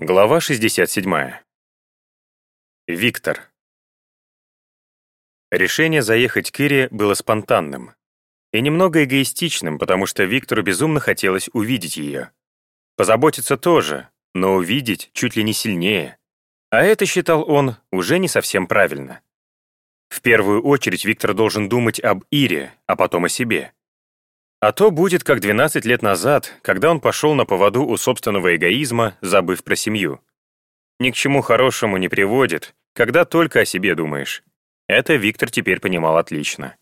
Глава 67. Виктор. Решение заехать к Ире было спонтанным и немного эгоистичным, потому что Виктору безумно хотелось увидеть ее. Позаботиться тоже, но увидеть чуть ли не сильнее. А это, считал он, уже не совсем правильно. В первую очередь Виктор должен думать об Ире, а потом о себе. А то будет как 12 лет назад, когда он пошел на поводу у собственного эгоизма, забыв про семью. Ни к чему хорошему не приводит, когда только о себе думаешь. Это Виктор теперь понимал отлично.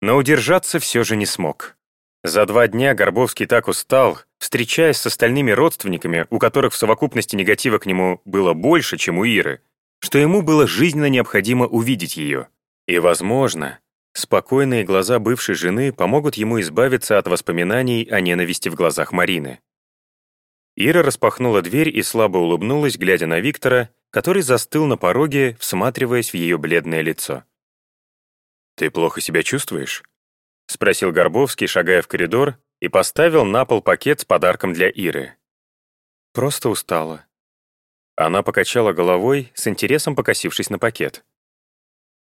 Но удержаться все же не смог. За два дня Горбовский так устал, встречаясь с остальными родственниками, у которых в совокупности негатива к нему было больше, чем у Иры, что ему было жизненно необходимо увидеть ее. И, возможно, Спокойные глаза бывшей жены помогут ему избавиться от воспоминаний о ненависти в глазах Марины. Ира распахнула дверь и слабо улыбнулась, глядя на Виктора, который застыл на пороге, всматриваясь в ее бледное лицо. «Ты плохо себя чувствуешь?» — спросил Горбовский, шагая в коридор, и поставил на пол пакет с подарком для Иры. «Просто устала». Она покачала головой, с интересом покосившись на пакет.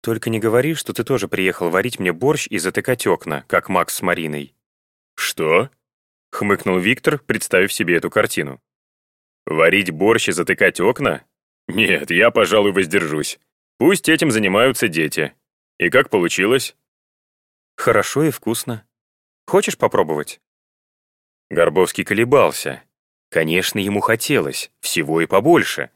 Только не говори, что ты тоже приехал варить мне борщ и затыкать окна, как Макс с Мариной». «Что?» — хмыкнул Виктор, представив себе эту картину. «Варить борщ и затыкать окна? Нет, я, пожалуй, воздержусь. Пусть этим занимаются дети. И как получилось?» «Хорошо и вкусно. Хочешь попробовать?» Горбовский колебался. Конечно, ему хотелось, всего и побольше.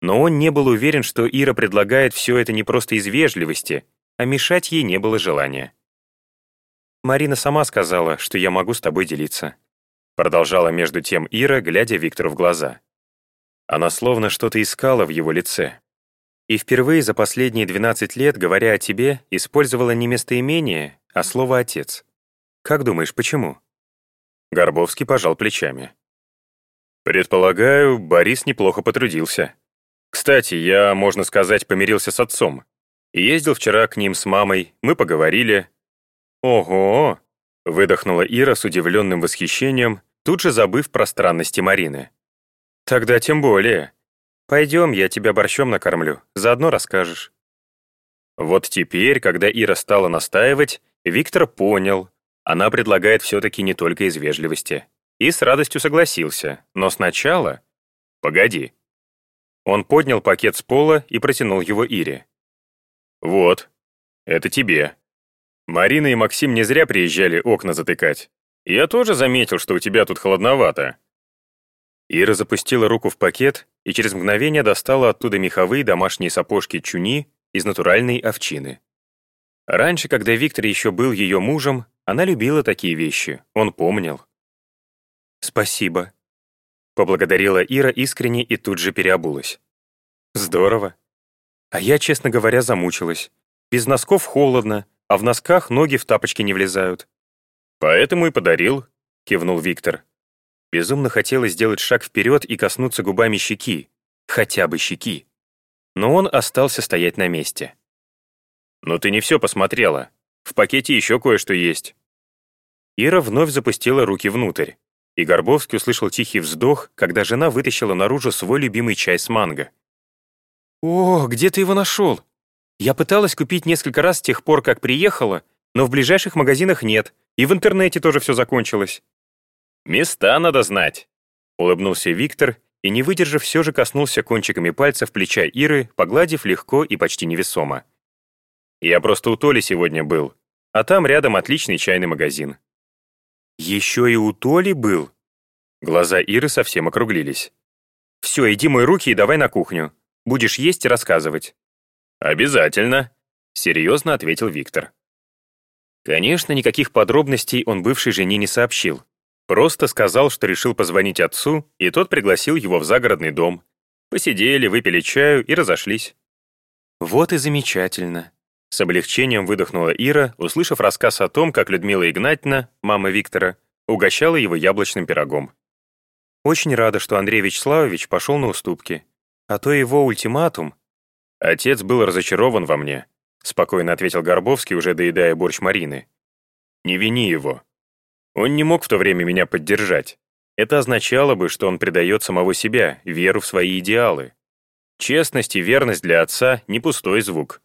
Но он не был уверен, что Ира предлагает все это не просто из вежливости, а мешать ей не было желания. «Марина сама сказала, что я могу с тобой делиться», продолжала между тем Ира, глядя Виктору в глаза. Она словно что-то искала в его лице. И впервые за последние 12 лет, говоря о тебе, использовала не местоимение, а слово «отец». Как думаешь, почему?» Горбовский пожал плечами. «Предполагаю, Борис неплохо потрудился», кстати, я, можно сказать, помирился с отцом. Ездил вчера к ним с мамой, мы поговорили. Ого! Выдохнула Ира с удивленным восхищением, тут же забыв про странности Марины. Тогда тем более. Пойдем, я тебя борщом накормлю, заодно расскажешь. Вот теперь, когда Ира стала настаивать, Виктор понял, она предлагает все-таки не только из вежливости. И с радостью согласился, но сначала... Погоди. Он поднял пакет с пола и протянул его Ире. «Вот, это тебе. Марина и Максим не зря приезжали окна затыкать. Я тоже заметил, что у тебя тут холодновато». Ира запустила руку в пакет и через мгновение достала оттуда меховые домашние сапожки чуни из натуральной овчины. Раньше, когда Виктор еще был ее мужем, она любила такие вещи, он помнил. «Спасибо», Поблагодарила Ира искренне и тут же переобулась. Здорово. А я, честно говоря, замучилась. Без носков холодно, а в носках ноги в тапочки не влезают. Поэтому и подарил, кивнул Виктор. Безумно хотелось сделать шаг вперед и коснуться губами щеки. Хотя бы щеки. Но он остался стоять на месте. «Но ты не все посмотрела. В пакете еще кое-что есть». Ира вновь запустила руки внутрь и Горбовский услышал тихий вздох, когда жена вытащила наружу свой любимый чай с манго. «О, где ты его нашел? Я пыталась купить несколько раз с тех пор, как приехала, но в ближайших магазинах нет, и в интернете тоже все закончилось». «Места надо знать», — улыбнулся Виктор и, не выдержав, все же коснулся кончиками пальцев плеча Иры, погладив легко и почти невесомо. «Я просто у Толи сегодня был, а там рядом отличный чайный магазин. Еще и у Толи был? Глаза Иры совсем округлились. «Все, иди мой руки и давай на кухню. Будешь есть и рассказывать». «Обязательно», — серьезно ответил Виктор. Конечно, никаких подробностей он бывшей жене не сообщил. Просто сказал, что решил позвонить отцу, и тот пригласил его в загородный дом. Посидели, выпили чаю и разошлись. Вот и замечательно. С облегчением выдохнула Ира, услышав рассказ о том, как Людмила Игнатьевна, мама Виктора, угощала его яблочным пирогом. Очень рада, что Андрей Вячеславович пошел на уступки. А то его ультиматум... Отец был разочарован во мне, спокойно ответил Горбовский, уже доедая борщ Марины. Не вини его. Он не мог в то время меня поддержать. это означало бы, что он предает самого себя, веру в свои идеалы. Честность и верность для отца — не пустой звук.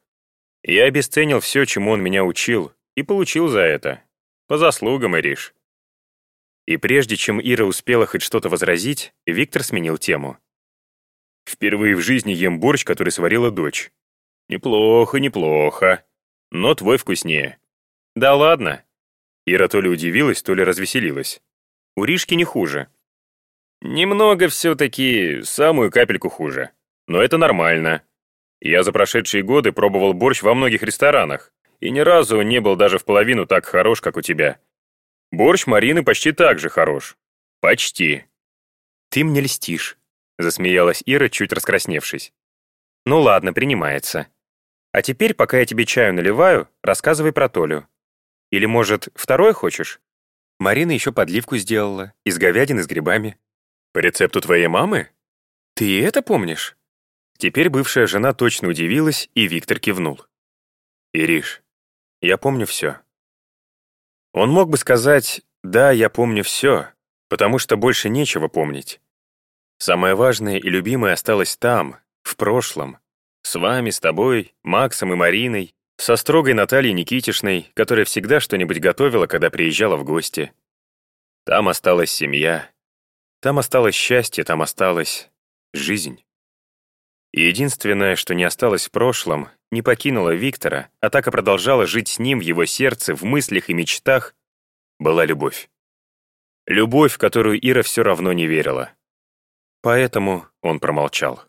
Я обесценил все, чему он меня учил, и получил за это. По заслугам, Ириш. И прежде чем Ира успела хоть что-то возразить, Виктор сменил тему. «Впервые в жизни ем борщ, который сварила дочь. Неплохо, неплохо. Но твой вкуснее». «Да ладно». Ира то ли удивилась, то ли развеселилась. У Ришки не хуже. Немного все-таки, самую капельку хуже. Но это нормально. Я за прошедшие годы пробовал борщ во многих ресторанах, и ни разу не был даже в половину так хорош, как у тебя. Борщ Марины почти так же хорош. Почти. Ты мне льстишь, засмеялась Ира, чуть раскрасневшись. Ну ладно, принимается. А теперь, пока я тебе чаю наливаю, рассказывай про Толю. Или, может, второе хочешь? Марина еще подливку сделала, из говядины с грибами. По рецепту твоей мамы? Ты это помнишь? Теперь бывшая жена точно удивилась, и Виктор кивнул. Ириш, я помню все. Он мог бы сказать «да, я помню все», потому что больше нечего помнить. Самое важное и любимое осталось там, в прошлом. С вами, с тобой, Максом и Мариной, со строгой Натальей Никитишной, которая всегда что-нибудь готовила, когда приезжала в гости. Там осталась семья, там осталось счастье, там осталась жизнь. Единственное, что не осталось в прошлом, не покинуло Виктора, а так и продолжала жить с ним в его сердце, в мыслях и мечтах, была любовь. Любовь, в которую Ира все равно не верила. Поэтому он промолчал.